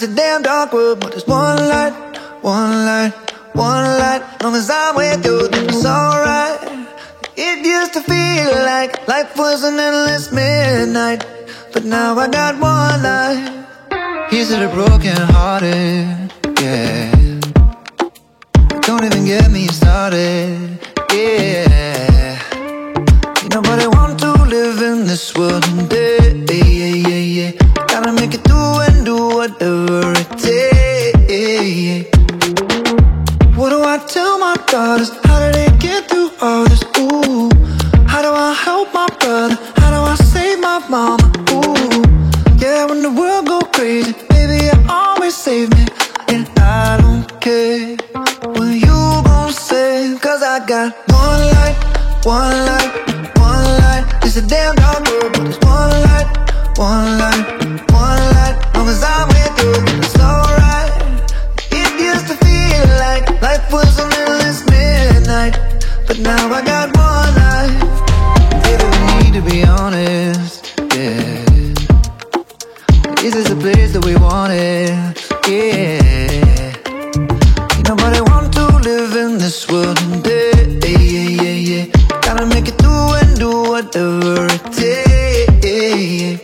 It's a damn dark world, but there's one light, one light, one light. Long as I'm with you, then it's alright. It used to feel like life was an endless midnight, but now I got one light. To the broken hearted, yeah. Don't even get me started, yeah. Ain't nobody want to live in this world today, yeah, yeah, yeah. Gotta make it through and do whatever it takes. What do I tell my daughters? How do they get through all this? I got one light, one light, one light. It's a damn dark world, but there's one light, one light, one light. Long as I'm with you, it's alright. It used to feel like life was an endless midnight, but now I got Gotta make it through and do whatever it takes.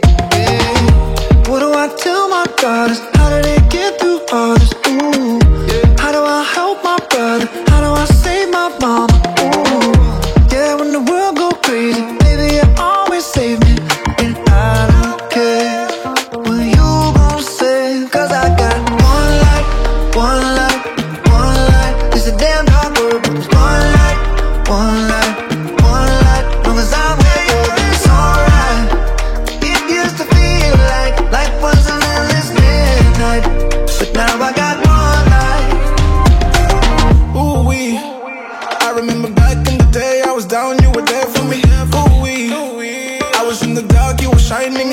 What do I tell my daughters? How do they get through all this? Ooh. How do I help my brother? How do I save my mama? Ooh. Yeah, when the world go crazy, baby, you always save me. And I don't care what you gon' say, cause I got one light, one light, one light. It's a damn dark world, but one light, one light,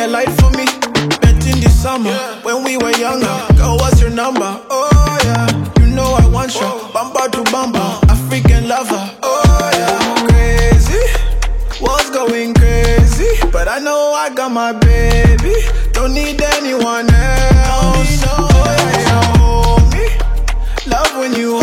a light for me. Met in the summer when we were younger. Girl, what's your number? Oh yeah, you know I want you. Bumper to bumper, African lover. Oh yeah, crazy. What's going crazy? But I know I got my baby. Don't need anyone else. Oh yeah, yeah. Love when you